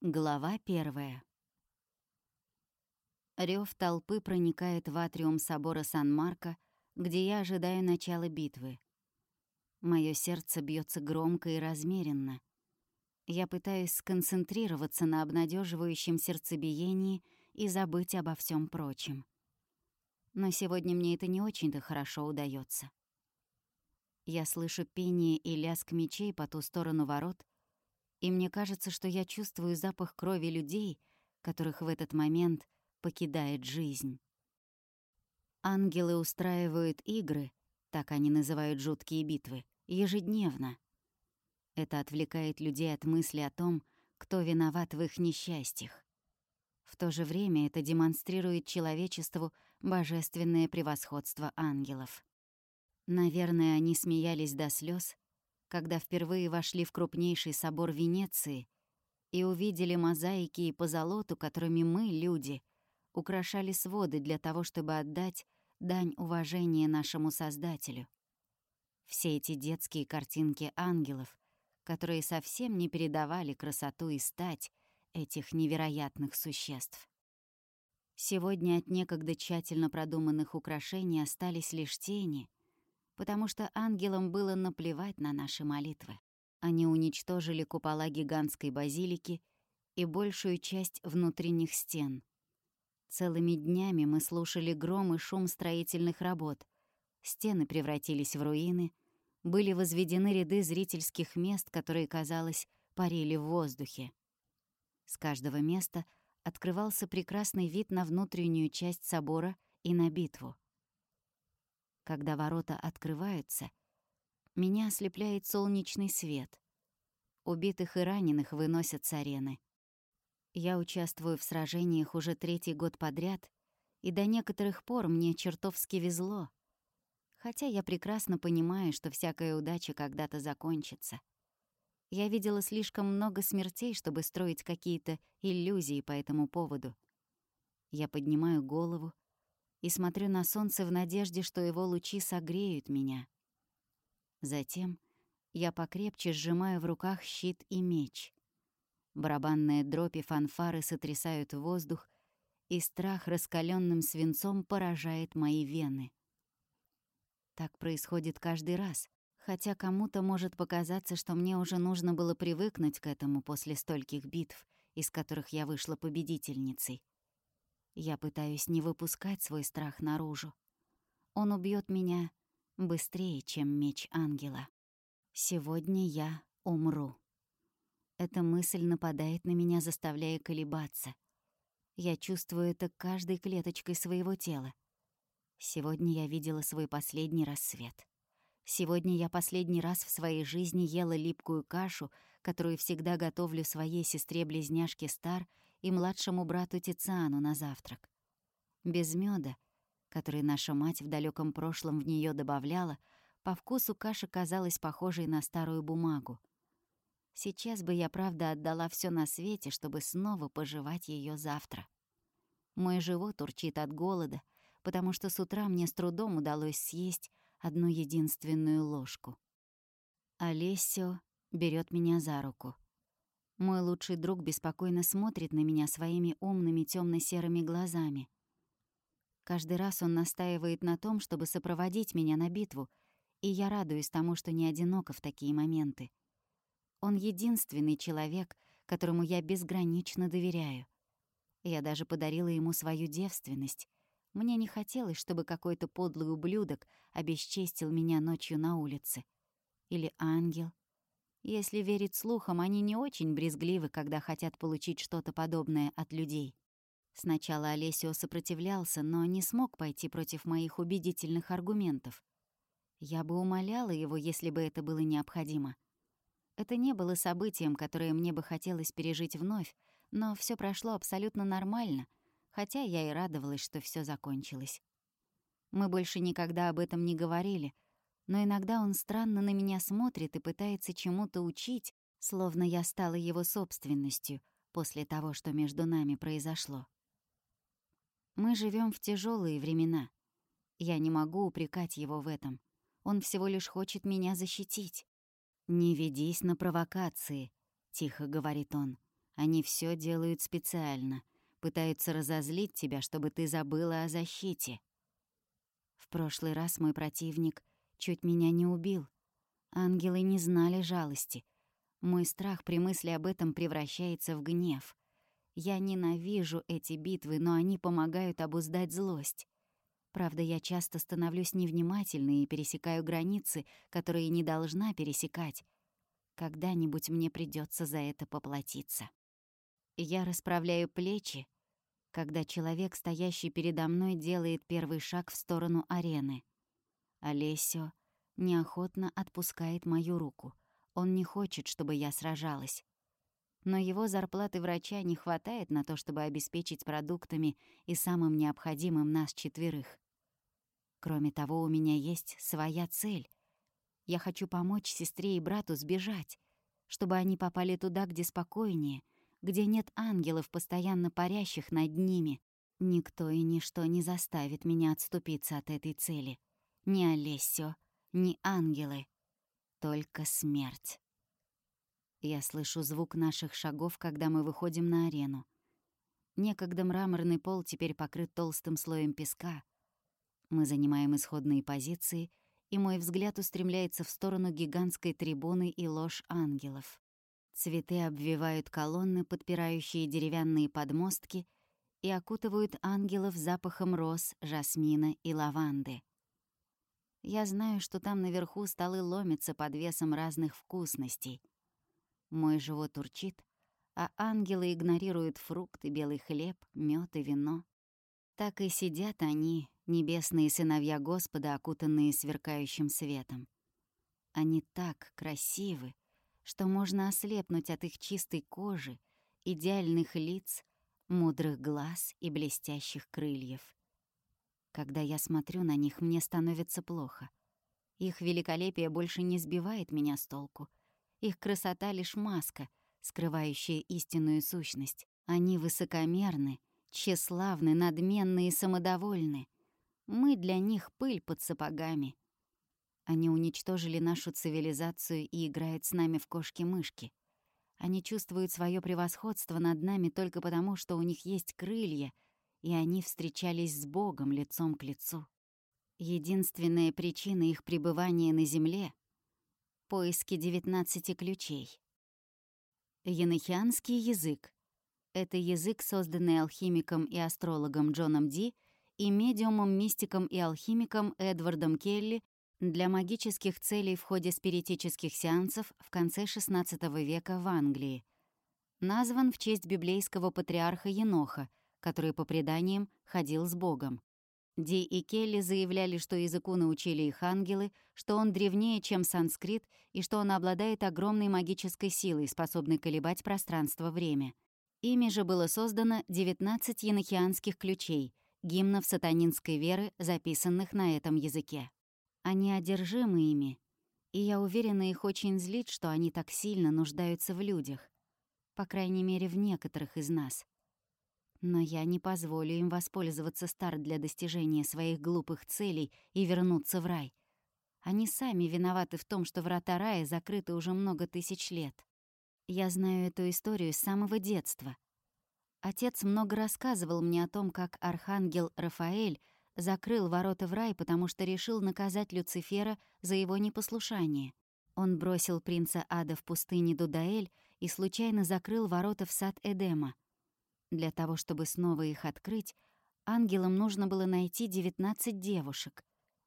Глава первая. Рев толпы проникает в атриум собора Сан-Марко, где я ожидаю начала битвы. Мое сердце бьется громко и размеренно. Я пытаюсь сконцентрироваться на обнадеживающем сердцебиении и забыть обо всем прочем. Но сегодня мне это не очень-то хорошо удается. Я слышу пение и лязг мечей по ту сторону ворот, и мне кажется, что я чувствую запах крови людей, которых в этот момент покидает жизнь. Ангелы устраивают игры, так они называют жуткие битвы, ежедневно. Это отвлекает людей от мысли о том, кто виноват в их несчастьях. В то же время это демонстрирует человечеству божественное превосходство ангелов. Наверное, они смеялись до слез, когда впервые вошли в крупнейший собор Венеции и увидели мозаики и позолоту, которыми мы, люди, украшали своды для того, чтобы отдать дань уважения нашему Создателю. Все эти детские картинки ангелов, которые совсем не передавали красоту и стать этих невероятных существ. Сегодня от некогда тщательно продуманных украшений остались лишь тени, потому что ангелам было наплевать на наши молитвы. Они уничтожили купола гигантской базилики и большую часть внутренних стен. Целыми днями мы слушали гром и шум строительных работ. Стены превратились в руины, были возведены ряды зрительских мест, которые, казалось, парили в воздухе. С каждого места открывался прекрасный вид на внутреннюю часть собора и на битву. Когда ворота открываются, меня ослепляет солнечный свет. Убитых и раненых выносят с арены. Я участвую в сражениях уже третий год подряд, и до некоторых пор мне чертовски везло. Хотя я прекрасно понимаю, что всякая удача когда-то закончится. Я видела слишком много смертей, чтобы строить какие-то иллюзии по этому поводу. Я поднимаю голову и смотрю на солнце в надежде, что его лучи согреют меня. Затем я покрепче сжимаю в руках щит и меч. Барабанные дробь и фанфары сотрясают воздух, и страх раскаленным свинцом поражает мои вены. Так происходит каждый раз, хотя кому-то может показаться, что мне уже нужно было привыкнуть к этому после стольких битв, из которых я вышла победительницей. Я пытаюсь не выпускать свой страх наружу. Он убьет меня быстрее, чем меч ангела. Сегодня я умру. Эта мысль нападает на меня, заставляя колебаться. Я чувствую это каждой клеточкой своего тела. Сегодня я видела свой последний рассвет. Сегодня я последний раз в своей жизни ела липкую кашу, которую всегда готовлю своей сестре-близняшке Стар и младшему брату Тициану на завтрак. Без меда, который наша мать в далеком прошлом в нее добавляла, по вкусу каша казалась похожей на старую бумагу. Сейчас бы я, правда, отдала все на свете, чтобы снова пожевать ее завтра. Мой живот урчит от голода, потому что с утра мне с трудом удалось съесть одну единственную ложку. Олесио берет меня за руку — мой лучший друг беспокойно смотрит на меня своими умными темно серыми глазами. Каждый раз он настаивает на том, чтобы сопроводить меня на битву, и я радуюсь тому, что не одиноко в такие моменты. Он единственный человек, которому я безгранично доверяю. Я даже подарила ему свою девственность. Мне не хотелось, чтобы какой-то подлый ублюдок обесчестил меня ночью на улице. Или ангел, если верить слухам, они не очень брезгливы, когда хотят получить что-то подобное от людей. Сначала Олесио сопротивлялся, но не смог пойти против моих убедительных аргументов. Я бы умоляла его, если бы это было необходимо. Это не было событием, которое мне бы хотелось пережить вновь, но все прошло абсолютно нормально, хотя я и радовалась, что все закончилось. Мы больше никогда об этом не говорили — но иногда он странно на меня смотрит и пытается чему-то учить, словно я стала его собственностью после того, что между нами произошло. Мы живем в тяжелые времена. Я не могу упрекать его в этом. Он всего лишь хочет меня защитить. «Не ведись на провокации», — тихо говорит он. Они все делают специально, пытаются разозлить тебя, чтобы ты забыла о защите. В прошлый раз мой противник чуть меня не убил. Ангелы не знали жалости. Мой страх при мысли об этом превращается в гнев. Я ненавижу эти битвы, но они помогают обуздать злость. Правда, я часто становлюсь невнимательной и пересекаю границы, которые не должна пересекать. Когда-нибудь мне придется за это поплатиться. Я расправляю плечи, когда человек, стоящий передо мной, делает первый шаг в сторону арены. Олесио неохотно отпускает мою руку. Он не хочет, чтобы я сражалась. Но его зарплаты врача не хватает на то, чтобы обеспечить продуктами и самым необходимым нас четверых. Кроме того, у меня есть своя цель. Я хочу помочь сестре и брату сбежать, чтобы они попали туда, где спокойнее, где нет ангелов, постоянно парящих над ними. Никто и ничто не заставит меня отступиться от этой цели. Ни Олесио, ни ангелы. Только смерть. Я слышу звук наших шагов, когда мы выходим на арену. Некогда мраморный пол теперь покрыт толстым слоем песка — мы занимаем исходные позиции, и мой взгляд устремляется в сторону гигантской трибуны и ложь ангелов. Цветы обвивают колонны, подпирающие деревянные подмостки, и окутывают ангелов запахом роз, жасмина и лаванды. Я знаю, что там наверху столы ломятся под весом разных вкусностей. Мой живот урчит, а ангелы игнорируют фрукты, белый хлеб, мед и вино. Так и сидят они, небесные сыновья Господа, окутанные сверкающим светом. Они так красивы, что можно ослепнуть от их чистой кожи, идеальных лиц, мудрых глаз и блестящих крыльев. Когда я смотрю на них, мне становится плохо. Их великолепие больше не сбивает меня с толку. Их красота — лишь маска, скрывающая истинную сущность. Они высокомерны, тщеславны, надменны и самодовольны — мы для них пыль под сапогами. Они уничтожили нашу цивилизацию и играют с нами в кошки-мышки. Они чувствуют свое превосходство над нами только потому, что у них есть крылья, и они встречались с Богом лицом к лицу. Единственная причина их пребывания на Земле — поиски девятнадцати ключей. Янохианский язык — это язык, созданный алхимиком и астрологом Джоном Ди — и медиумом-мистиком и алхимиком Эдвардом Келли для магических целей в ходе спиритических сеансов в конце XVI века в Англии. Назван в честь библейского патриарха Еноха, который, по преданиям, ходил с Богом. Ди и Келли заявляли, что языку научили их ангелы, что он древнее, чем санскрит, и что он обладает огромной магической силой, способной колебать пространство-время. Ими же было создано 19 енохианских ключей — гимнов сатанинской веры, записанных на этом языке. Они одержимы ими, и я уверена, их очень злит, что они так сильно нуждаются в людях, по крайней мере, в некоторых из нас. Но я не позволю им воспользоваться Стар для достижения своих глупых целей и вернуться в рай. Они сами виноваты в том, что врата рая закрыты уже много тысяч лет. Я знаю эту историю с самого детства — Отец много рассказывал мне о том, как архангел Рафаэль закрыл ворота в рай, потому что решил наказать Люцифера за его непослушание. Он бросил принца ада в пустыне Дудаэль и случайно закрыл ворота в сад Эдема. Для того, чтобы снова их открыть, ангелам нужно было найти 19 девушек,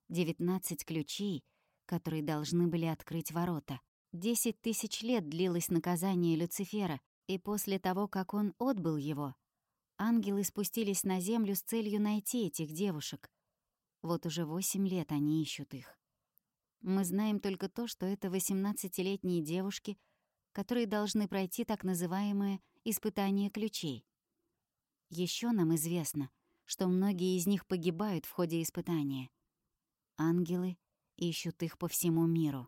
19 ключей, которые должны были открыть ворота. Десять тысяч лет длилось наказание Люцифера, и после того, как он отбыл его, ангелы спустились на землю с целью найти этих девушек. Вот уже восемь лет они ищут их. Мы знаем только то, что это 18-летние девушки, которые должны пройти так называемое «испытание ключей». Еще нам известно, что многие из них погибают в ходе испытания. Ангелы ищут их по всему миру.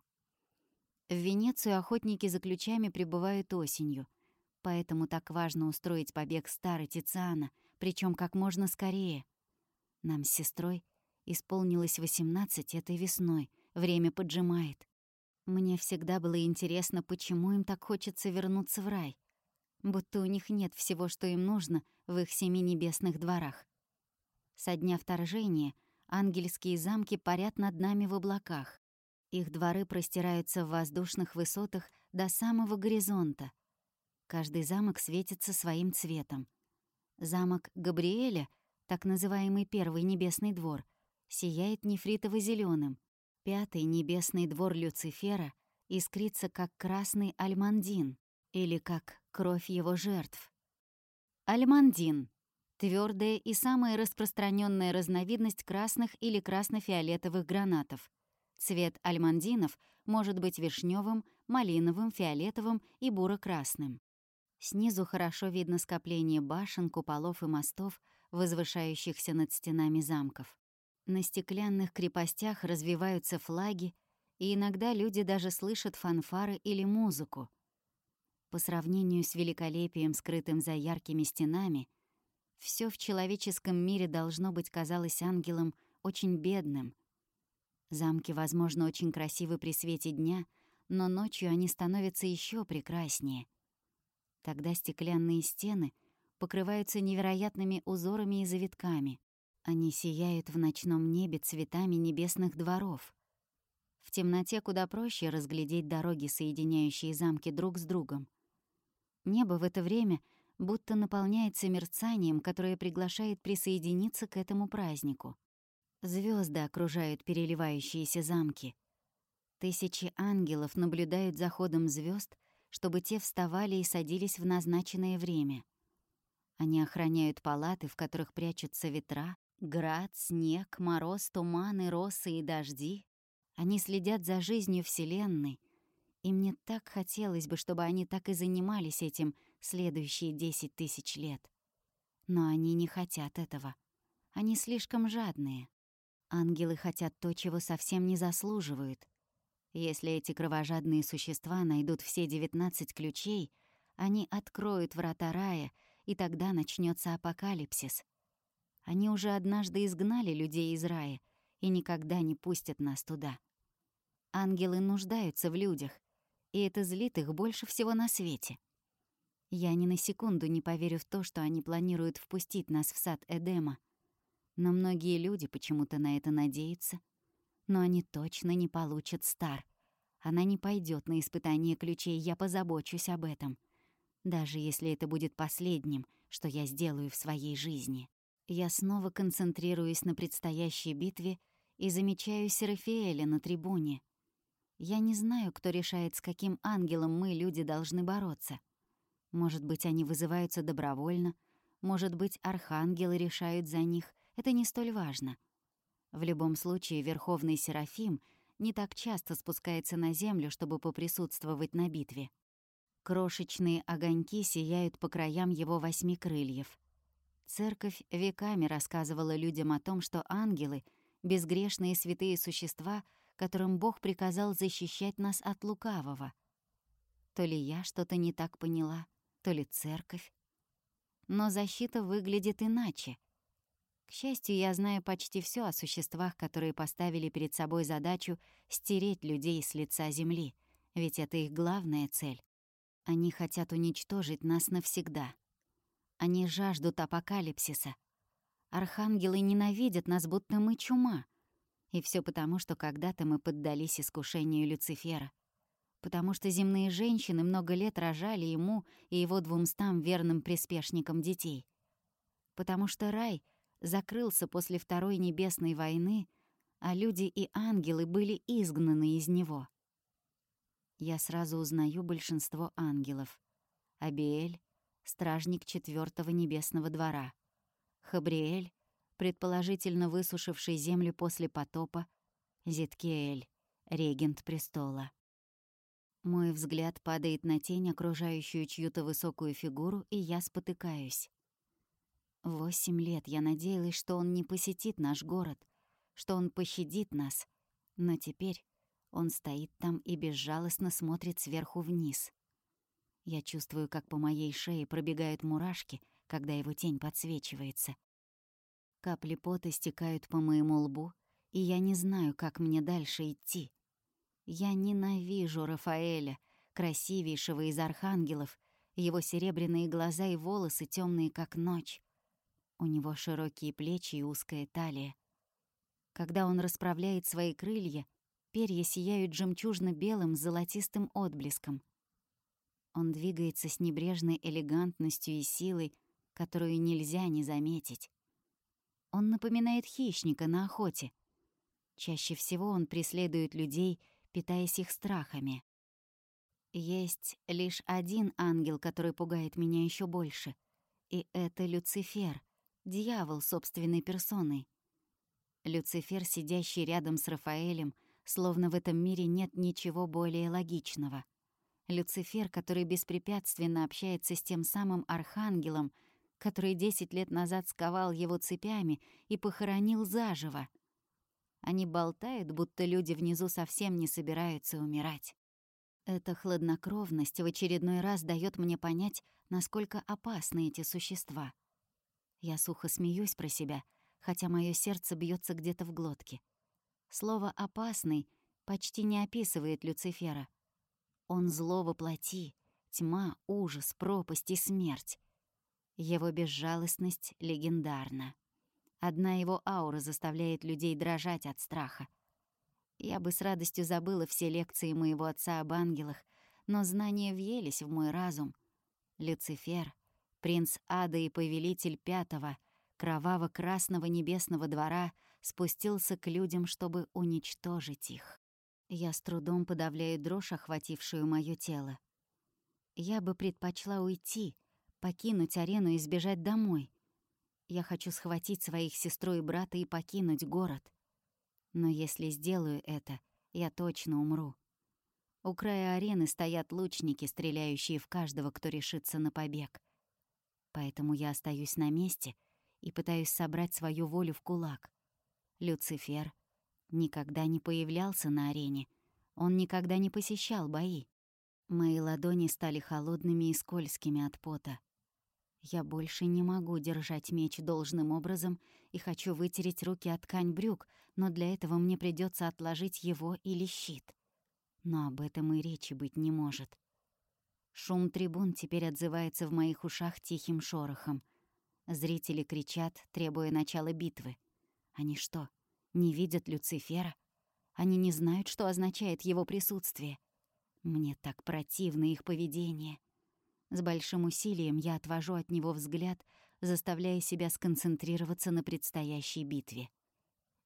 В Венецию охотники за ключами прибывают осенью — Поэтому так важно устроить побег старой Тициана, причем как можно скорее. Нам с сестрой исполнилось 18 этой весной, время поджимает. Мне всегда было интересно, почему им так хочется вернуться в рай. Будто у них нет всего, что им нужно в их семи небесных дворах. Со дня вторжения ангельские замки парят над нами в облаках. Их дворы простираются в воздушных высотах до самого горизонта. Каждый замок светится своим цветом. Замок Габриэля, так называемый Первый Небесный двор, сияет нефритово зеленым Пятый Небесный двор Люцифера искрится как красный альмандин или как кровь его жертв. Альмандин — твердая и самая распространенная разновидность красных или красно-фиолетовых гранатов. Цвет альмандинов может быть вишневым, малиновым, фиолетовым и буро-красным. Снизу хорошо видно скопление башен, куполов и мостов, возвышающихся над стенами замков. На стеклянных крепостях развиваются флаги, и иногда люди даже слышат фанфары или музыку. По сравнению с великолепием, скрытым за яркими стенами, все в человеческом мире должно быть казалось ангелом очень бедным. Замки, возможно, очень красивы при свете дня, но ночью они становятся еще прекраснее. Тогда стеклянные стены покрываются невероятными узорами и завитками. Они сияют в ночном небе цветами небесных дворов. В темноте куда проще разглядеть дороги, соединяющие замки друг с другом. Небо в это время будто наполняется мерцанием, которое приглашает присоединиться к этому празднику. Звезды окружают переливающиеся замки. Тысячи ангелов наблюдают за ходом звезд, чтобы те вставали и садились в назначенное время. Они охраняют палаты, в которых прячутся ветра, Град, снег, мороз, туманы, росы и дожди. Они следят за жизнью Вселенной, и мне так хотелось бы, чтобы они так и занимались этим следующие десять тысяч лет. Но они не хотят этого. Они слишком жадные. Ангелы хотят то, чего совсем не заслуживают. Если эти кровожадные существа найдут все девятнадцать ключей, они откроют врата рая, и тогда начнется апокалипсис. Они уже однажды изгнали людей из рая и никогда не пустят нас туда. Ангелы нуждаются в людях, и это злит их больше всего на свете. Я ни на секунду не поверю в то, что они планируют впустить нас в сад Эдема. Но многие люди почему-то на это надеются. Но они точно не получат Стар. Она не пойдет на испытание ключей, я позабочусь об этом. Даже если это будет последним, что я сделаю в своей жизни. Я снова концентрируюсь на предстоящей битве и замечаю Серафиэля на трибуне. Я не знаю, кто решает, с каким ангелом мы, люди, должны бороться. Может быть, они вызываются добровольно, может быть, архангелы решают за них, это не столь важно. В любом случае, Верховный Серафим не так часто спускается на землю, чтобы поприсутствовать на битве. Крошечные огоньки сияют по краям его восьми крыльев. Церковь веками рассказывала людям о том, что ангелы — безгрешные святые существа, которым Бог приказал защищать нас от лукавого. То ли я что-то не так поняла, то ли церковь. Но защита выглядит иначе. К счастью, я знаю почти все о существах, которые поставили перед собой задачу стереть людей с лица земли, ведь это их главная цель. Они хотят уничтожить нас навсегда. Они жаждут апокалипсиса. Архангелы ненавидят нас, будто мы чума. И все потому, что когда-то мы поддались искушению Люцифера. Потому что земные женщины много лет рожали ему и его двумстам верным приспешникам детей. Потому что рай закрылся после Второй Небесной войны, а люди и ангелы были изгнаны из него. Я сразу узнаю большинство ангелов. Абиэль, стражник четвертого небесного двора. Хабриэль, предположительно высушивший землю после потопа. Зиткиэль, регент престола. Мой взгляд падает на тень, окружающую чью-то высокую фигуру, и я спотыкаюсь. Восемь лет я надеялась, что он не посетит наш город, что он пощадит нас, но теперь он стоит там и безжалостно смотрит сверху вниз. Я чувствую, как по моей шее пробегают мурашки, когда его тень подсвечивается. Капли пота стекают по моему лбу, и я не знаю, как мне дальше идти. Я ненавижу Рафаэля, красивейшего из архангелов, его серебряные глаза и волосы темные, как ночь. У него широкие плечи и узкая талия. Когда он расправляет свои крылья, перья сияют жемчужно-белым золотистым отблеском. Он двигается с небрежной элегантностью и силой, которую нельзя не заметить. Он напоминает хищника на охоте. Чаще всего он преследует людей, питаясь их страхами. Есть лишь один ангел, который пугает меня еще больше. И это Люцифер, дьявол собственной персоной. Люцифер, сидящий рядом с Рафаэлем, словно в этом мире нет ничего более логичного. Люцифер, который беспрепятственно общается с тем самым архангелом, который десять лет назад сковал его цепями и похоронил заживо. Они болтают, будто люди внизу совсем не собираются умирать. Эта хладнокровность в очередной раз дает мне понять, насколько опасны эти существа. Я сухо смеюсь про себя, хотя мое сердце бьется где-то в глотке. Слово «опасный» почти не описывает Люцифера. Он зло воплоти, тьма, ужас, пропасть и смерть. Его безжалостность легендарна. Одна его аура заставляет людей дрожать от страха. Я бы с радостью забыла все лекции моего отца об ангелах, но знания въелись в мой разум. Люцифер, принц ада и повелитель пятого, кроваво-красного небесного двора, спустился к людям, чтобы уничтожить их. Я с трудом подавляю дрожь, охватившую моё тело. Я бы предпочла уйти, покинуть арену и сбежать домой. Я хочу схватить своих сестру и брата и покинуть город. Но если сделаю это, я точно умру. У края арены стоят лучники, стреляющие в каждого, кто решится на побег. Поэтому я остаюсь на месте и пытаюсь собрать свою волю в кулак. Люцифер никогда не появлялся на арене, он никогда не посещал бои. Мои ладони стали холодными и скользкими от пота. Я больше не могу держать меч должным образом и хочу вытереть руки от ткань брюк, но для этого мне придется отложить его или щит. Но об этом и речи быть не может. Шум трибун теперь отзывается в моих ушах тихим шорохом. Зрители кричат, требуя начала битвы. Они что, не видят Люцифера? Они не знают, что означает его присутствие. Мне так противно их поведение. С большим усилием я отвожу от него взгляд, заставляя себя сконцентрироваться на предстоящей битве.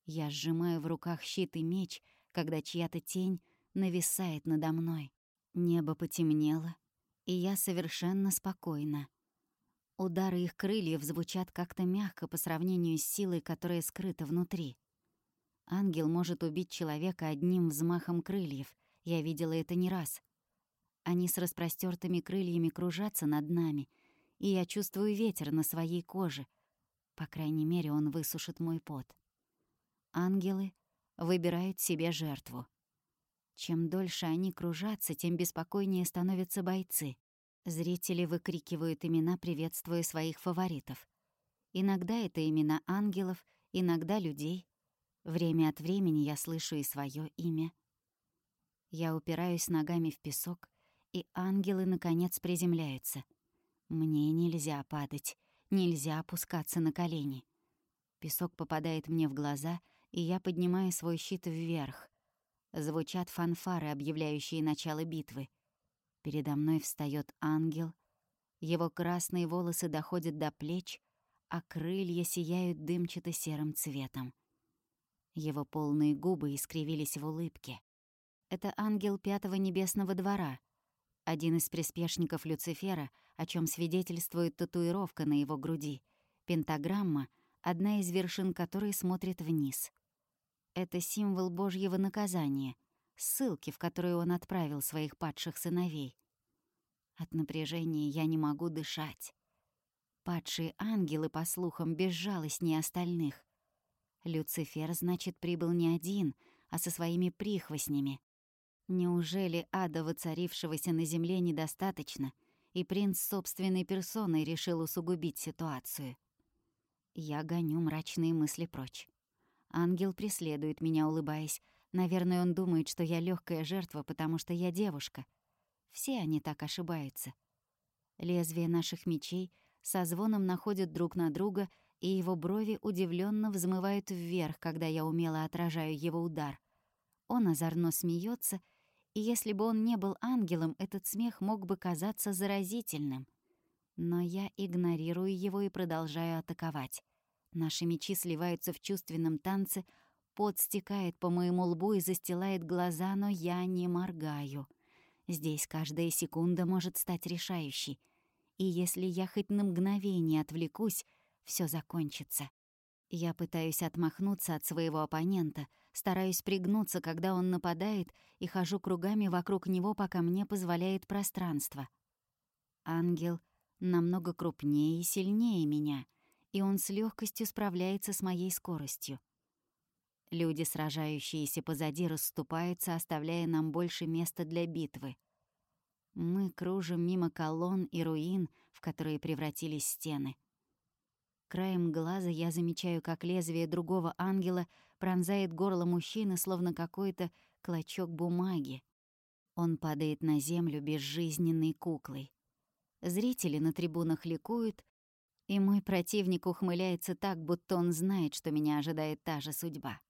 Я сжимаю в руках щит и меч, когда чья-то тень нависает надо мной. Небо потемнело, и я совершенно спокойна. Удары их крыльев звучат как-то мягко по сравнению с силой, которая скрыта внутри. Ангел может убить человека одним взмахом крыльев. Я видела это не раз. Они с распростертыми крыльями кружатся над нами, и я чувствую ветер на своей коже. По крайней мере, он высушит мой пот. Ангелы выбирают себе жертву. Чем дольше они кружатся, тем беспокойнее становятся бойцы. Зрители выкрикивают имена, приветствуя своих фаворитов. Иногда это имена ангелов, иногда людей. Время от времени я слышу и свое имя. Я упираюсь ногами в песок, и ангелы, наконец, приземляются. Мне нельзя падать, нельзя опускаться на колени. Песок попадает мне в глаза, и я поднимаю свой щит вверх. Звучат фанфары, объявляющие начало битвы. Передо мной встает ангел. Его красные волосы доходят до плеч, а крылья сияют дымчато-серым цветом. Его полные губы искривились в улыбке. Это ангел Пятого Небесного Двора, один из приспешников Люцифера, о чем свидетельствует татуировка на его груди, пентаграмма, одна из вершин которой смотрит вниз. Это символ Божьего наказания, ссылки, в которую он отправил своих падших сыновей. От напряжения я не могу дышать. Падшие ангелы, по слухам, безжалостнее остальных. Люцифер, значит, прибыл не один, а со своими прихвостнями. Неужели ада, воцарившегося на земле, недостаточно, и принц собственной персоной решил усугубить ситуацию? Я гоню мрачные мысли прочь. Ангел преследует меня, улыбаясь. Наверное, он думает, что я легкая жертва, потому что я девушка. Все они так ошибаются. Лезвия наших мечей со звоном находят друг на друга, и его брови удивленно взмывают вверх, когда я умело отражаю его удар. Он озорно смеется, и если бы он не был ангелом, этот смех мог бы казаться заразительным. Но я игнорирую его и продолжаю атаковать. Наши мечи сливаются в чувственном танце, пот стекает по моему лбу и застилает глаза, но я не моргаю. Здесь каждая секунда может стать решающей. И если я хоть на мгновение отвлекусь, все закончится. Я пытаюсь отмахнуться от своего оппонента, стараюсь пригнуться, когда он нападает, и хожу кругами вокруг него, пока мне позволяет пространство. Ангел намного крупнее и сильнее меня, и он с легкостью справляется с моей скоростью. Люди, сражающиеся позади, расступаются, оставляя нам больше места для битвы. Мы кружим мимо колонн и руин, в которые превратились стены. Краем глаза я замечаю, как лезвие другого ангела пронзает горло мужчины, словно какой-то клочок бумаги. Он падает на землю безжизненной куклой. Зрители на трибунах ликуют, и мой противник ухмыляется так, будто он знает, что меня ожидает та же судьба.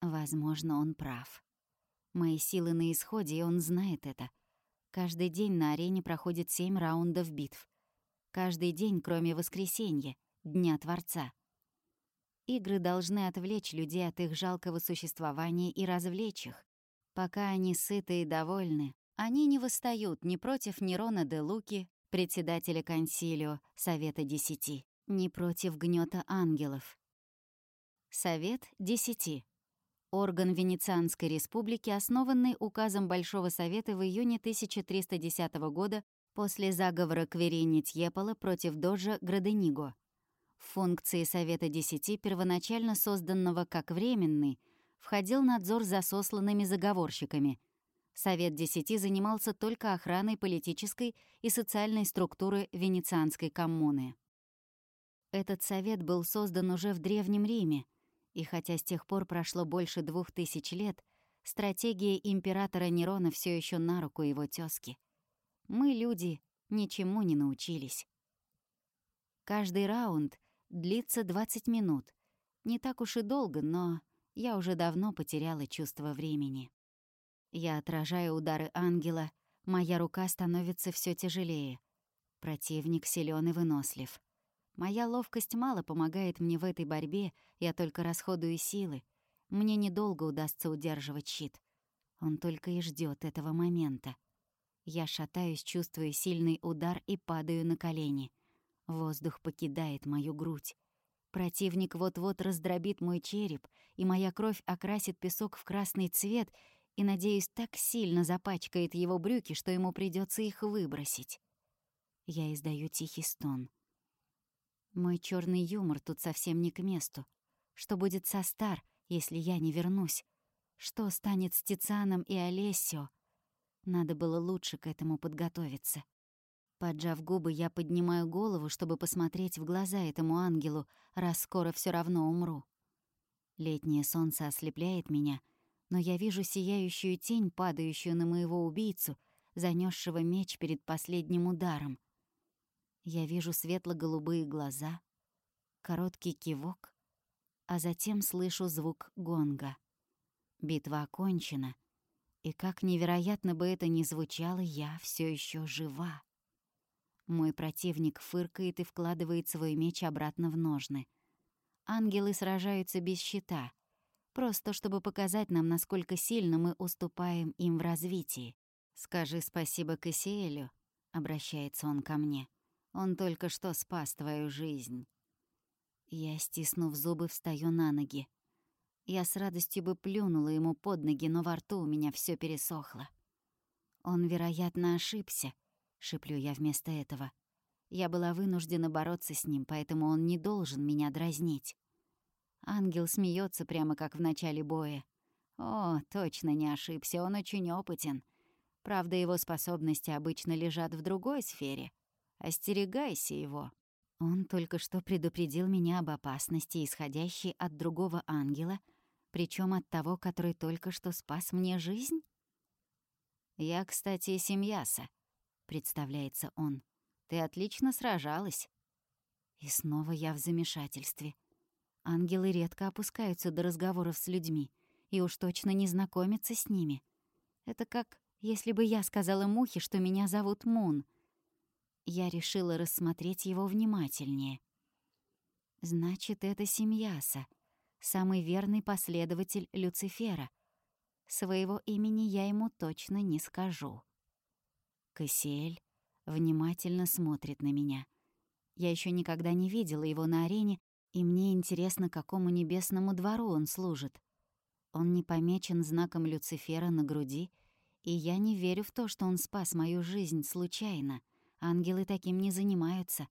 Возможно, он прав. Мои силы на исходе, и он знает это. Каждый день на арене проходит семь раундов битв. Каждый день, кроме воскресенья, Дня Творца. Игры должны отвлечь людей от их жалкого существования и развлечь их. Пока они сыты и довольны, они не восстают ни против Нерона де Луки, председателя консилио Совета Десяти, ни против гнета ангелов. Совет Десяти. Орган Венецианской республики, основанный указом Большого Совета в июне 1310 года после заговора Кверини Тьепола против Доджа Градениго. Функции Совета Десяти, первоначально созданного как временный, входил надзор за сосланными заговорщиками — Совет Десяти занимался только охраной политической и социальной структуры Венецианской коммуны. Этот совет был создан уже в Древнем Риме, и хотя с тех пор прошло больше двух тысяч лет, стратегия императора Нерона все еще на руку его тёзки. Мы, люди, ничему не научились. Каждый раунд длится 20 минут. Не так уж и долго, но я уже давно потеряла чувство времени. Я отражаю удары ангела, моя рука становится все тяжелее. Противник силен и вынослив. Моя ловкость мало помогает мне в этой борьбе, я только расходую силы. Мне недолго удастся удерживать щит. Он только и ждет этого момента. Я шатаюсь, чувствуя сильный удар и падаю на колени. Воздух покидает мою грудь. Противник вот-вот раздробит мой череп, и моя кровь окрасит песок в красный цвет, и, надеюсь, так сильно запачкает его брюки, что ему придется их выбросить. Я издаю тихий стон. Мой черный юмор тут совсем не к месту. Что будет со Стар, если я не вернусь? Что станет с Тицианом и Олесио? Надо было лучше к этому подготовиться. Поджав губы, я поднимаю голову, чтобы посмотреть в глаза этому ангелу, раз скоро все равно умру. Летнее солнце ослепляет меня — но я вижу сияющую тень, падающую на моего убийцу, занесшего меч перед последним ударом. Я вижу светло-голубые глаза, короткий кивок, а затем слышу звук гонга. Битва окончена, и как невероятно бы это ни звучало, я все еще жива. Мой противник фыркает и вкладывает свой меч обратно в ножны. Ангелы сражаются без щита — просто чтобы показать нам, насколько сильно мы уступаем им в развитии. «Скажи спасибо Кассиэлю», — обращается он ко мне. «Он только что спас твою жизнь». Я, стиснув зубы, встаю на ноги. Я с радостью бы плюнула ему под ноги, но во рту у меня все пересохло. «Он, вероятно, ошибся», — шиплю я вместо этого. Я была вынуждена бороться с ним, поэтому он не должен меня дразнить. Ангел смеется прямо как в начале боя. О, точно не ошибся, он очень опытен. Правда, его способности обычно лежат в другой сфере. Остерегайся его. Он только что предупредил меня об опасности, исходящей от другого ангела, причем от того, который только что спас мне жизнь? «Я, кстати, Семьяса», — представляется он. Ты отлично сражалась». И снова я в замешательстве. Ангелы редко опускаются до разговоров с людьми и уж точно не знакомятся с ними. Это как если бы я сказала Мухе, что меня зовут Мун. Я решила рассмотреть его внимательнее. Значит, это Семьяса, самый верный последователь Люцифера. Своего имени я ему точно не скажу. Кассиэль внимательно смотрит на меня. Я еще никогда не видела его на арене, и мне интересно, какому небесному двору он служит. Он не помечен знаком Люцифера на груди, и я не верю в то, что он спас мою жизнь случайно. Ангелы таким не занимаются.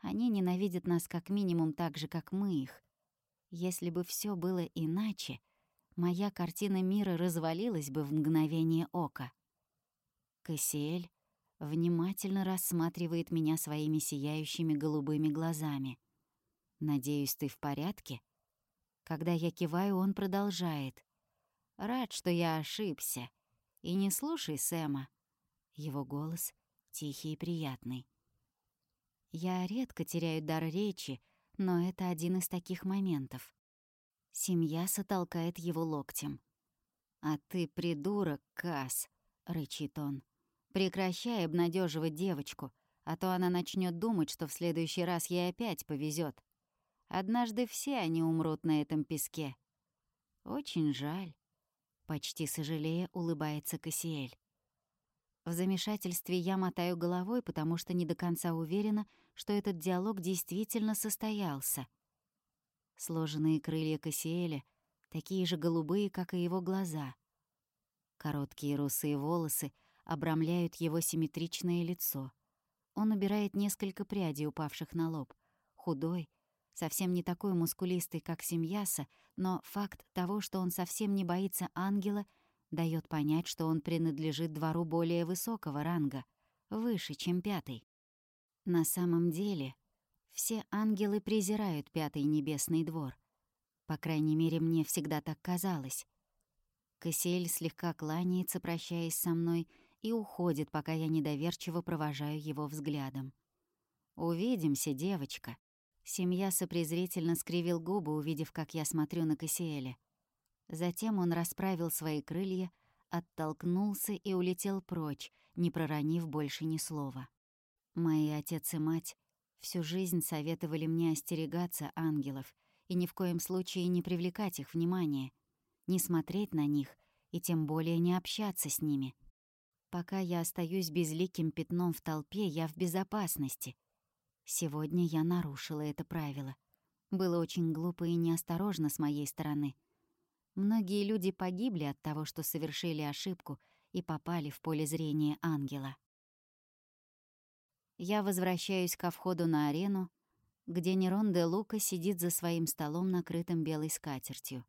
Они ненавидят нас как минимум так же, как мы их. Если бы все было иначе, моя картина мира развалилась бы в мгновение ока. Кассиэль внимательно рассматривает меня своими сияющими голубыми глазами. «Надеюсь, ты в порядке?» Когда я киваю, он продолжает. «Рад, что я ошибся. И не слушай Сэма». Его голос тихий и приятный. Я редко теряю дар речи, но это один из таких моментов. Семья сотолкает его локтем. «А ты придурок, Кас, рычит он. «Прекращай обнадеживать девочку, а то она начнет думать, что в следующий раз ей опять повезет. Однажды все они умрут на этом песке». «Очень жаль», — почти сожалея улыбается Кассиэль. В замешательстве я мотаю головой, потому что не до конца уверена, что этот диалог действительно состоялся. Сложенные крылья Кассиэля такие же голубые, как и его глаза. Короткие русые волосы обрамляют его симметричное лицо. Он убирает несколько прядей, упавших на лоб. Худой, совсем не такой мускулистый, как Семьяса, но факт того, что он совсем не боится ангела — дает понять, что он принадлежит двору более высокого ранга, выше, чем пятый. На самом деле, все ангелы презирают пятый небесный двор. По крайней мере, мне всегда так казалось. Кассиэль слегка кланяется, прощаясь со мной, и уходит, пока я недоверчиво провожаю его взглядом. «Увидимся, девочка». Семья сопрезрительно скривил губы, увидев, как я смотрю на Кассиэля. Затем он расправил свои крылья, оттолкнулся и улетел прочь, не проронив больше ни слова. Мои отец и мать всю жизнь советовали мне остерегаться ангелов и ни в коем случае не привлекать их внимание, не смотреть на них и тем более не общаться с ними. Пока я остаюсь безликим пятном в толпе, я в безопасности. Сегодня я нарушила это правило. Было очень глупо и неосторожно с моей стороны — Многие люди погибли от того, что совершили ошибку и попали в поле зрения ангела. Я возвращаюсь ко входу на арену, где Нерон де Лука сидит за своим столом, накрытым белой скатертью.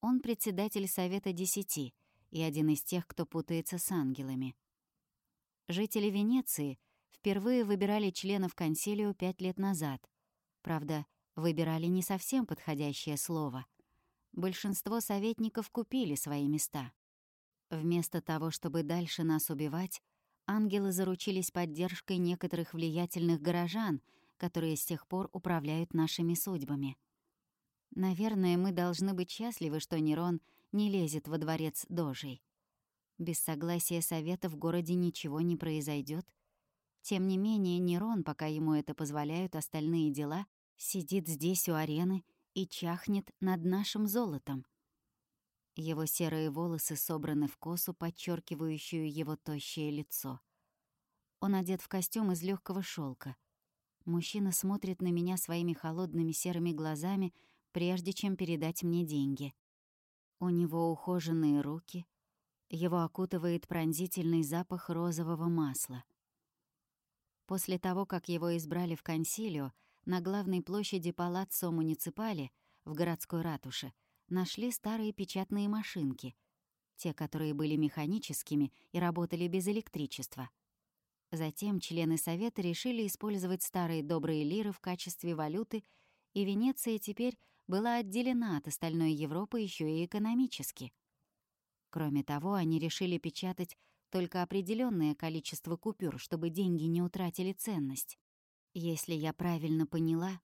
Он председатель Совета Десяти и один из тех, кто путается с ангелами. Жители Венеции впервые выбирали членов консилио пять лет назад. Правда, выбирали не совсем подходящее слово — большинство советников купили свои места. Вместо того, чтобы дальше нас убивать, ангелы заручились поддержкой некоторых влиятельных горожан, которые с тех пор управляют нашими судьбами. Наверное, мы должны быть счастливы, что Нерон не лезет во дворец дожей. Без согласия совета в городе ничего не произойдет. Тем не менее, Нерон, пока ему это позволяют остальные дела, сидит здесь у арены и чахнет над нашим золотом. Его серые волосы собраны в косу, подчеркивающую его тощее лицо. Он одет в костюм из легкого шелка. Мужчина смотрит на меня своими холодными серыми глазами, прежде чем передать мне деньги. У него ухоженные руки, его окутывает пронзительный запах розового масла. После того, как его избрали в консилио, на главной площади Палаццо Муниципали в городской ратуше нашли старые печатные машинки, те, которые были механическими и работали без электричества. Затем члены Совета решили использовать старые добрые лиры в качестве валюты, и Венеция теперь была отделена от остальной Европы еще и экономически. Кроме того, они решили печатать только определенное количество купюр, чтобы деньги не утратили ценность. Если я правильно поняла,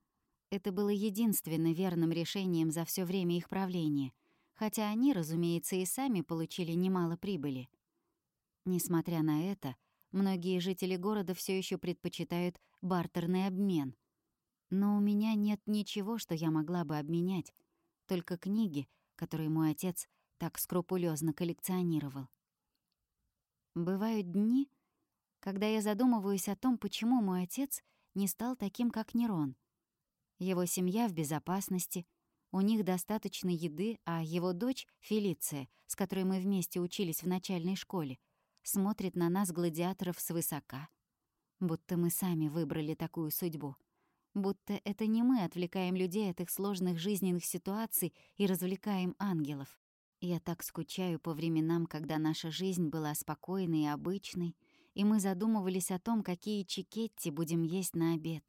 это было единственно верным решением за все время их правления, хотя они, разумеется, и сами получили немало прибыли. Несмотря на это, многие жители города все еще предпочитают бартерный обмен. Но у меня нет ничего, что я могла бы обменять, только книги, которые мой отец так скрупулезно коллекционировал. Бывают дни, когда я задумываюсь о том, почему мой отец не стал таким, как Нерон. Его семья в безопасности, у них достаточно еды, а его дочь, Фелиция, с которой мы вместе учились в начальной школе, смотрит на нас, гладиаторов, свысока. Будто мы сами выбрали такую судьбу. Будто это не мы отвлекаем людей от их сложных жизненных ситуаций и развлекаем ангелов. Я так скучаю по временам, когда наша жизнь была спокойной и обычной, и мы задумывались о том, какие чикетти будем есть на обед.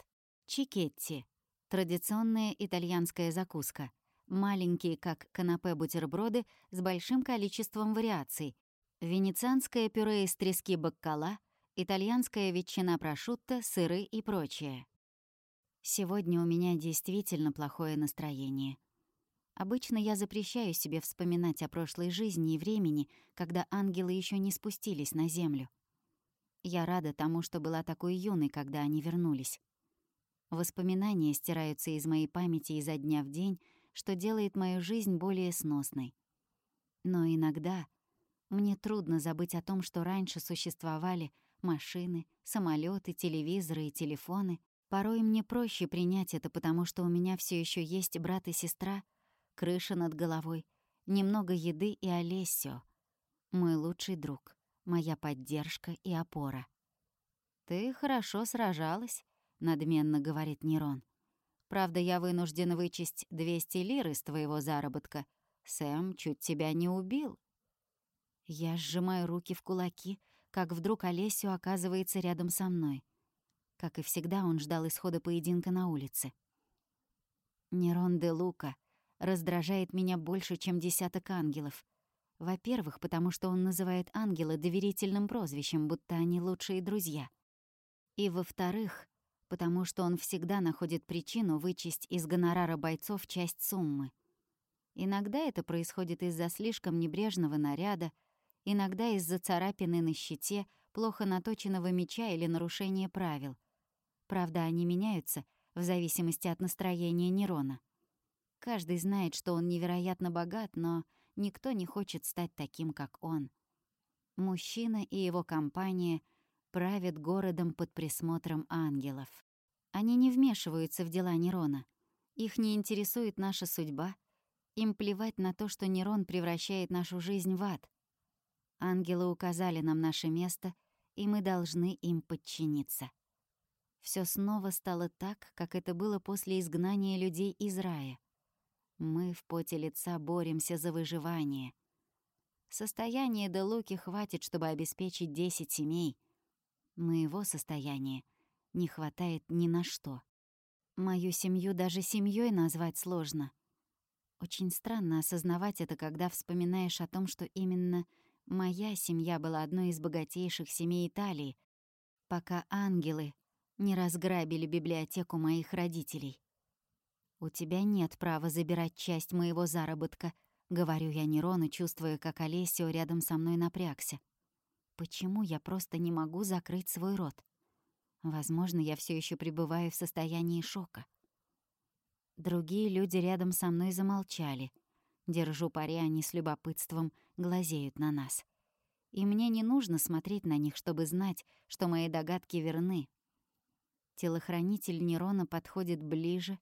Чикетти — традиционная итальянская закуска. Маленькие, как канапе-бутерброды, с большим количеством вариаций. Венецианское пюре из трески баккала, итальянская ветчина прошутто, сыры и прочее. Сегодня у меня действительно плохое настроение — Обычно я запрещаю себе вспоминать о прошлой жизни и времени, когда ангелы еще не спустились на землю. Я рада тому, что была такой юной, когда они вернулись. Воспоминания стираются из моей памяти изо дня в день, что делает мою жизнь более сносной. Но иногда мне трудно забыть о том, что раньше существовали машины, самолеты, телевизоры и телефоны. Порой мне проще принять это, потому что у меня все еще есть брат и сестра — крыша над головой, немного еды и Олесио. Мой лучший друг, моя поддержка и опора. «Ты хорошо сражалась», — надменно говорит Нерон. «Правда, я вынужден вычесть 200 лир из твоего заработка. Сэм чуть тебя не убил». Я сжимаю руки в кулаки, как вдруг Олесио оказывается рядом со мной. Как и всегда, он ждал исхода поединка на улице. Нерон де Лука раздражает меня больше, чем десяток ангелов. Во-первых, потому что он называет ангела доверительным прозвищем, будто они лучшие друзья. И во-вторых, потому что он всегда находит причину вычесть из гонорара бойцов часть суммы. Иногда это происходит из-за слишком небрежного наряда, иногда из-за царапины на щите, плохо наточенного меча или нарушения правил. Правда, они меняются в зависимости от настроения Нерона. Каждый знает, что он невероятно богат, но никто не хочет стать таким, как он. Мужчина и его компания правят городом под присмотром ангелов. Они не вмешиваются в дела Нерона. Их не интересует наша судьба. Им плевать на то, что Нерон превращает нашу жизнь в ад. Ангелы указали нам наше место, и мы должны им подчиниться. Все снова стало так, как это было после изгнания людей из рая. Мы в поте лица боремся за выживание. Состояние Делуки хватит, чтобы обеспечить 10 семей. Моего состояния не хватает ни на что. Мою семью даже семьей назвать сложно. Очень странно осознавать это, когда вспоминаешь о том, что именно моя семья была одной из богатейших семей Италии, пока ангелы не разграбили библиотеку моих родителей. «У тебя нет права забирать часть моего заработка», — говорю я Нерону, чувствуя, как Олесио рядом со мной напрягся. «Почему я просто не могу закрыть свой рот? Возможно, я все еще пребываю в состоянии шока». Другие люди рядом со мной замолчали. Держу пари, они с любопытством глазеют на нас. И мне не нужно смотреть на них, чтобы знать, что мои догадки верны. Телохранитель Нерона подходит ближе,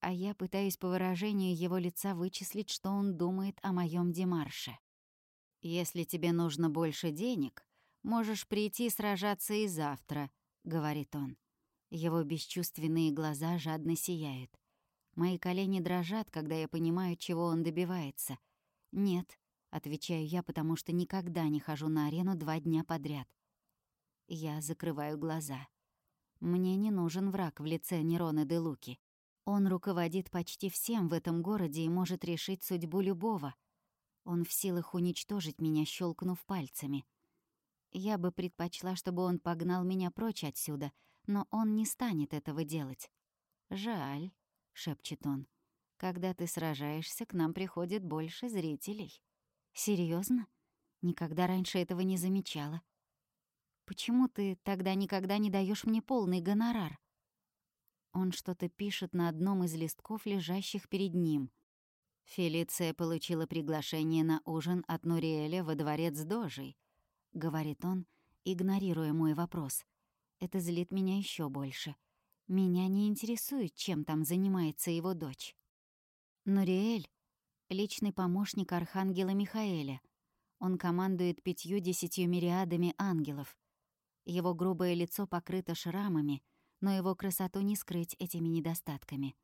а я пытаюсь по выражению его лица вычислить, что он думает о моем демарше. «Если тебе нужно больше денег, можешь прийти сражаться и завтра», — говорит он. Его бесчувственные глаза жадно сияют. Мои колени дрожат, когда я понимаю, чего он добивается. «Нет», — отвечаю я, потому что никогда не хожу на арену два дня подряд. Я закрываю глаза. Мне не нужен враг в лице Нерона де Луки. Он руководит почти всем в этом городе и может решить судьбу любого. Он в силах уничтожить меня, щелкнув пальцами. Я бы предпочла, чтобы он погнал меня прочь отсюда, но он не станет этого делать. «Жаль», — шепчет он. «Когда ты сражаешься, к нам приходит больше зрителей». Серьезно? Никогда раньше этого не замечала. Почему ты тогда никогда не даешь мне полный гонорар? Он что-то пишет на одном из листков, лежащих перед ним. Фелиция получила приглашение на ужин от Нуриэля во дворец Дожей. — говорит он, игнорируя мой вопрос. Это злит меня еще больше. Меня не интересует, чем там занимается его дочь. Нуриэль — личный помощник Архангела Михаэля. Он командует пятью-десятью мириадами ангелов. Его грубое лицо покрыто шрамами, но его красоту не скрыть этими недостатками.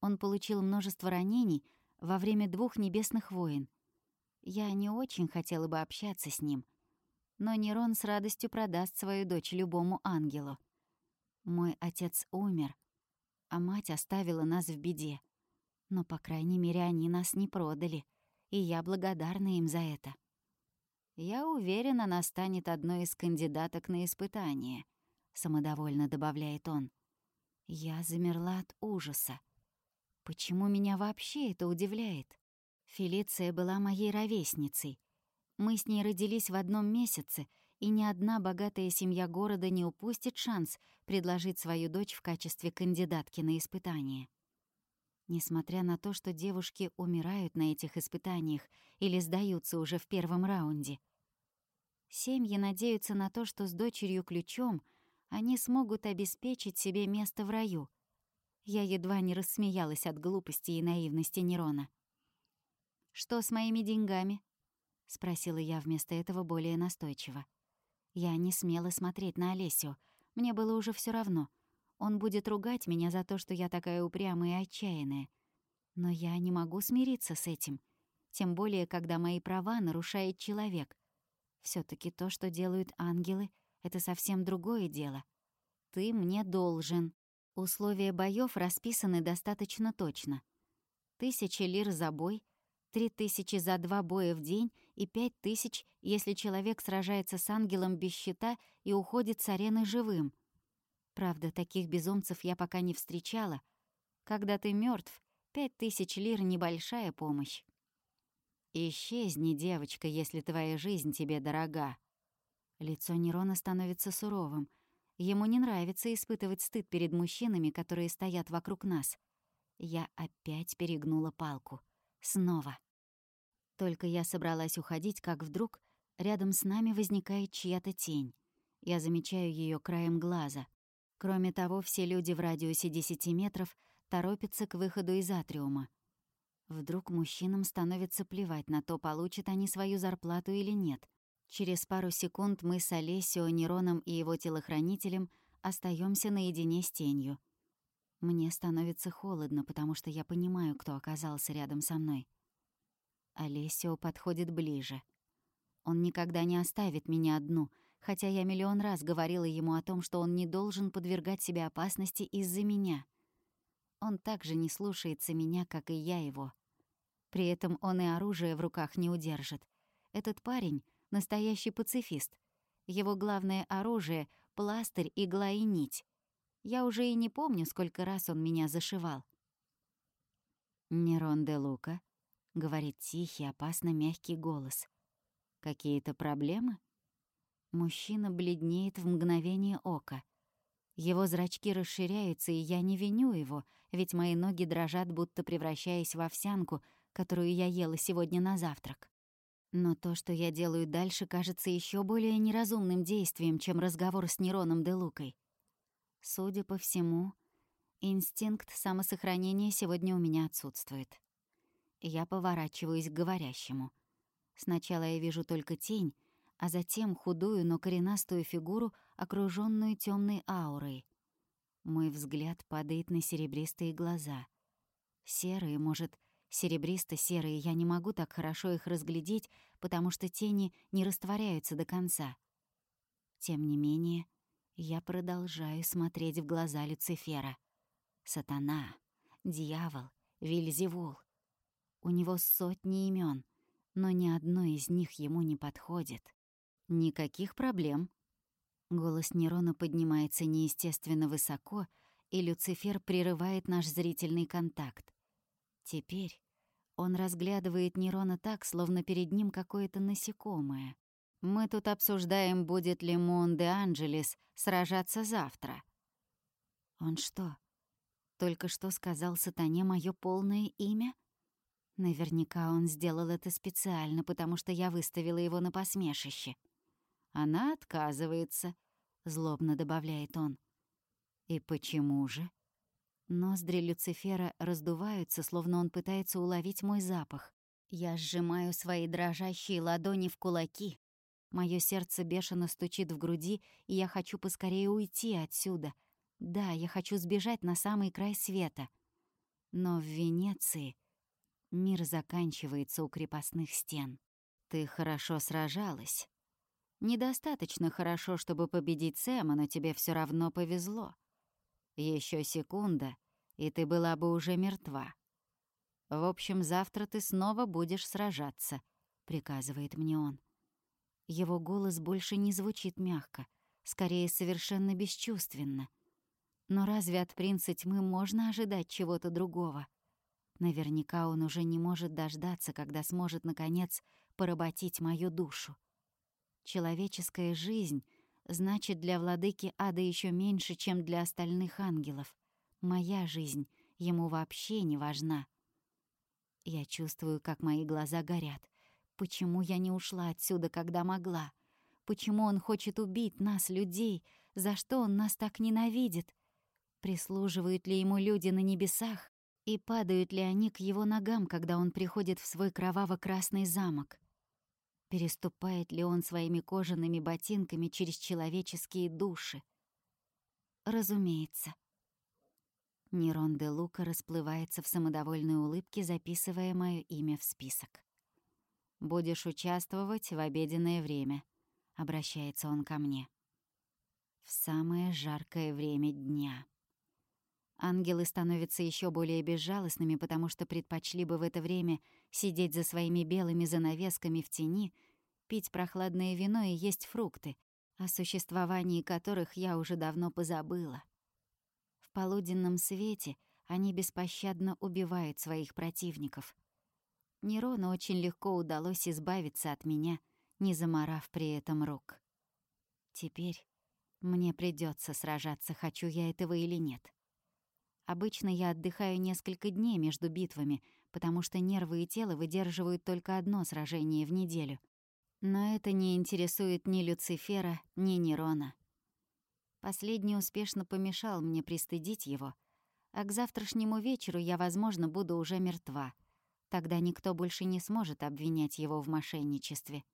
Он получил множество ранений во время двух небесных войн. Я не очень хотела бы общаться с ним — но Нерон с радостью продаст свою дочь любому ангелу. Мой отец умер, а мать оставила нас в беде. Но, по крайней мере, они нас не продали, и я благодарна им за это. Я уверена, она станет одной из кандидаток на испытание, самодовольно добавляет он. Я замерла от ужаса. Почему меня вообще это удивляет? Фелиция была моей ровесницей — мы с ней родились в одном месяце, и ни одна богатая семья города не упустит шанс предложить свою дочь в качестве кандидатки на испытание. Несмотря на то, что девушки умирают на этих испытаниях или сдаются уже в первом раунде. Семьи надеются на то, что с дочерью-ключом они смогут обеспечить себе место в раю. Я едва не рассмеялась от глупости и наивности Нерона. «Что с моими деньгами?» — спросила я вместо этого более настойчиво. Я не смела смотреть на Олесю. Мне было уже все равно. Он будет ругать меня за то, что я такая упрямая и отчаянная. Но я не могу смириться с этим. Тем более, когда мои права нарушает человек. Все таки то, что делают ангелы, — это совсем другое дело. Ты мне должен. Условия боев расписаны достаточно точно. Тысяча лир за бой, Три тысячи за два боя в день и пять тысяч, если человек сражается с ангелом без щита и уходит с арены живым. Правда, таких безумцев я пока не встречала. Когда ты мертв, пять тысяч лир — небольшая помощь. «Исчезни, девочка, если твоя жизнь тебе дорога». Лицо Нерона становится суровым. Ему не нравится испытывать стыд перед мужчинами, которые стоят вокруг нас. Я опять перегнула палку. Снова. Только я собралась уходить, как вдруг рядом с нами возникает чья-то тень. Я замечаю ее краем глаза. Кроме того, все люди в радиусе 10 метров торопятся к выходу из атриума. Вдруг мужчинам становится плевать на то, получат они свою зарплату или нет. Через пару секунд мы с Олесио, Нероном и его телохранителем остаемся наедине с тенью. Мне становится холодно, потому что я понимаю, кто оказался рядом со мной. Олесио подходит ближе. Он никогда не оставит меня одну, хотя я миллион раз говорила ему о том, что он не должен подвергать себя опасности из-за меня. Он также не слушается меня, как и я его. При этом он и оружие в руках не удержит. Этот парень — настоящий пацифист. Его главное оружие — пластырь, игла и нить. Я уже и не помню, сколько раз он меня зашивал. «Нерон де Лука», — говорит тихий, опасно мягкий голос. «Какие-то проблемы?» Мужчина бледнеет в мгновение ока. Его зрачки расширяются, и я не виню его, ведь мои ноги дрожат, будто превращаясь в овсянку, которую я ела сегодня на завтрак. Но то, что я делаю дальше, кажется еще более неразумным действием, чем разговор с Нероном де Лукой. Судя по всему, инстинкт самосохранения сегодня у меня отсутствует. Я поворачиваюсь к говорящему. Сначала я вижу только тень, а затем худую, но коренастую фигуру, окруженную темной аурой. Мой взгляд падает на серебристые глаза. Серые, может, серебристо-серые, я не могу так хорошо их разглядеть, потому что тени не растворяются до конца. Тем не менее, я продолжаю смотреть в глаза Люцифера. Сатана, дьявол, Вильзевул. У него сотни имен, но ни одно из них ему не подходит. «Никаких проблем». Голос Нерона поднимается неестественно высоко, и Люцифер прерывает наш зрительный контакт. Теперь он разглядывает Нерона так, словно перед ним какое-то насекомое. «Мы тут обсуждаем, будет ли Мон де Анджелес сражаться завтра». «Он что, только что сказал сатане мое полное имя?» Наверняка он сделал это специально, потому что я выставила его на посмешище. Она отказывается, злобно добавляет он. И почему же? Ноздри Люцифера раздуваются, словно он пытается уловить мой запах. Я сжимаю свои дрожащие ладони в кулаки. Моё сердце бешено стучит в груди, и я хочу поскорее уйти отсюда. Да, я хочу сбежать на самый край света. Но в Венеции мир заканчивается у крепостных стен. Ты хорошо сражалась. Недостаточно хорошо, чтобы победить Сэма, но тебе все равно повезло. Еще секунда, и ты была бы уже мертва. В общем, завтра ты снова будешь сражаться, приказывает мне он. Его голос больше не звучит мягко, скорее совершенно бесчувственно. Но разве от принца тьмы можно ожидать чего-то другого? Наверняка он уже не может дождаться, когда сможет, наконец, поработить мою душу. Человеческая жизнь значит для владыки ада еще меньше, чем для остальных ангелов. Моя жизнь ему вообще не важна. Я чувствую, как мои глаза горят. Почему я не ушла отсюда, когда могла? Почему он хочет убить нас, людей? За что он нас так ненавидит? Прислуживают ли ему люди на небесах? И падают ли они к его ногам, когда он приходит в свой кроваво-красный замок? Переступает ли он своими кожаными ботинками через человеческие души? Разумеется. Нерон де Лука расплывается в самодовольной улыбке, записывая моё имя в список. «Будешь участвовать в обеденное время», — обращается он ко мне. «В самое жаркое время дня». Ангелы становятся еще более безжалостными, потому что предпочли бы в это время сидеть за своими белыми занавесками в тени, пить прохладное вино и есть фрукты, о существовании которых я уже давно позабыла. В полуденном свете они беспощадно убивают своих противников. Нерону очень легко удалось избавиться от меня, не заморав при этом рук. Теперь мне придется сражаться, хочу я этого или нет. Обычно я отдыхаю несколько дней между битвами, потому что нервы и тело выдерживают только одно сражение в неделю. Но это не интересует ни Люцифера, ни Нерона. Последний успешно помешал мне пристыдить его, а к завтрашнему вечеру я, возможно, буду уже мертва. Тогда никто больше не сможет обвинять его в мошенничестве.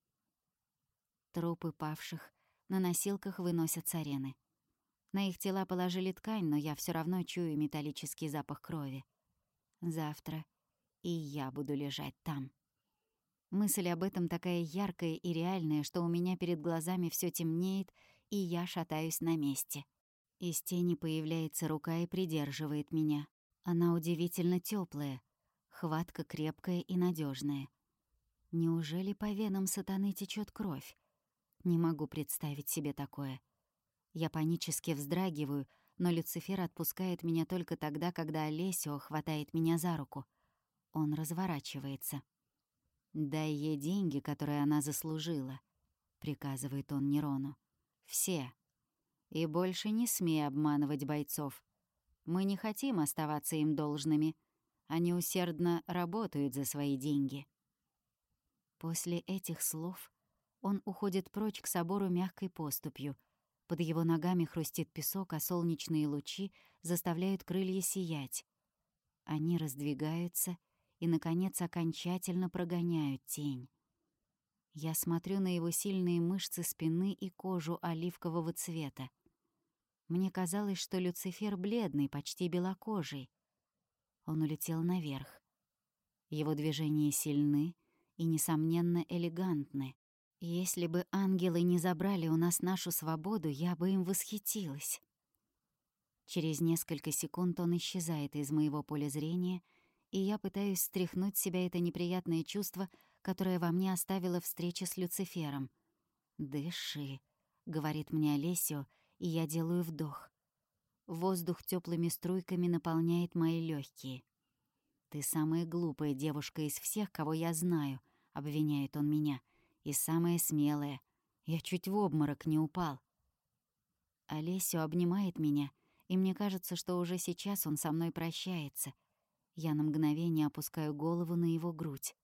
Трупы павших на носилках выносят с арены. На их тела положили ткань, но я все равно чую металлический запах крови. Завтра и я буду лежать там. Мысль об этом такая яркая и реальная, что у меня перед глазами все темнеет, и я шатаюсь на месте. Из тени появляется рука и придерживает меня. Она удивительно теплая, хватка крепкая и надежная. Неужели по венам сатаны течет кровь? Не могу представить себе такое. Я панически вздрагиваю, но Люцифер отпускает меня только тогда, когда Олесио хватает меня за руку. Он разворачивается. «Дай ей деньги, которые она заслужила», — приказывает он Нерону. «Все. И больше не смей обманывать бойцов. Мы не хотим оставаться им должными. Они усердно работают за свои деньги». После этих слов он уходит прочь к собору мягкой поступью — под его ногами хрустит песок, а солнечные лучи заставляют крылья сиять. Они раздвигаются и, наконец, окончательно прогоняют тень. Я смотрю на его сильные мышцы спины и кожу оливкового цвета. Мне казалось, что Люцифер бледный, почти белокожий. Он улетел наверх. Его движения сильны и, несомненно, элегантны. Если бы ангелы не забрали у нас нашу свободу, я бы им восхитилась. Через несколько секунд он исчезает из моего поля зрения, и я пытаюсь стряхнуть себя это неприятное чувство, которое во мне оставила встреча с Люцифером. «Дыши», — говорит мне Олесио, и я делаю вдох. Воздух теплыми струйками наполняет мои легкие. «Ты самая глупая девушка из всех, кого я знаю», — обвиняет он меня. «И самая смелая. Я чуть в обморок не упал». Олесио обнимает меня, и мне кажется, что уже сейчас он со мной прощается. Я на мгновение опускаю голову на его грудь.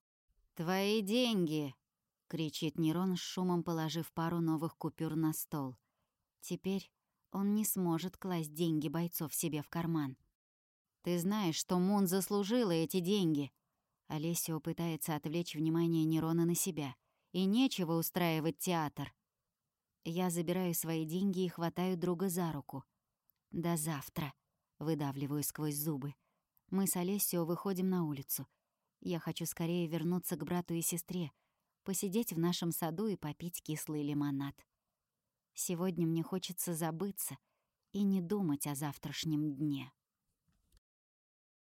«Твои деньги!» — кричит Нерон с шумом, положив пару новых купюр на стол. Теперь он не сможет класть деньги бойцов себе в карман. «Ты знаешь, что Мун заслужила эти деньги!» Олесио пытается отвлечь внимание Нерона на себя. «И нечего устраивать театр!» Я забираю свои деньги и хватаю друга за руку. «До завтра», — выдавливаю сквозь зубы. Мы с Олесио выходим на улицу. Я хочу скорее вернуться к брату и сестре, посидеть в нашем саду и попить кислый лимонад. Сегодня мне хочется забыться и не думать о завтрашнем дне.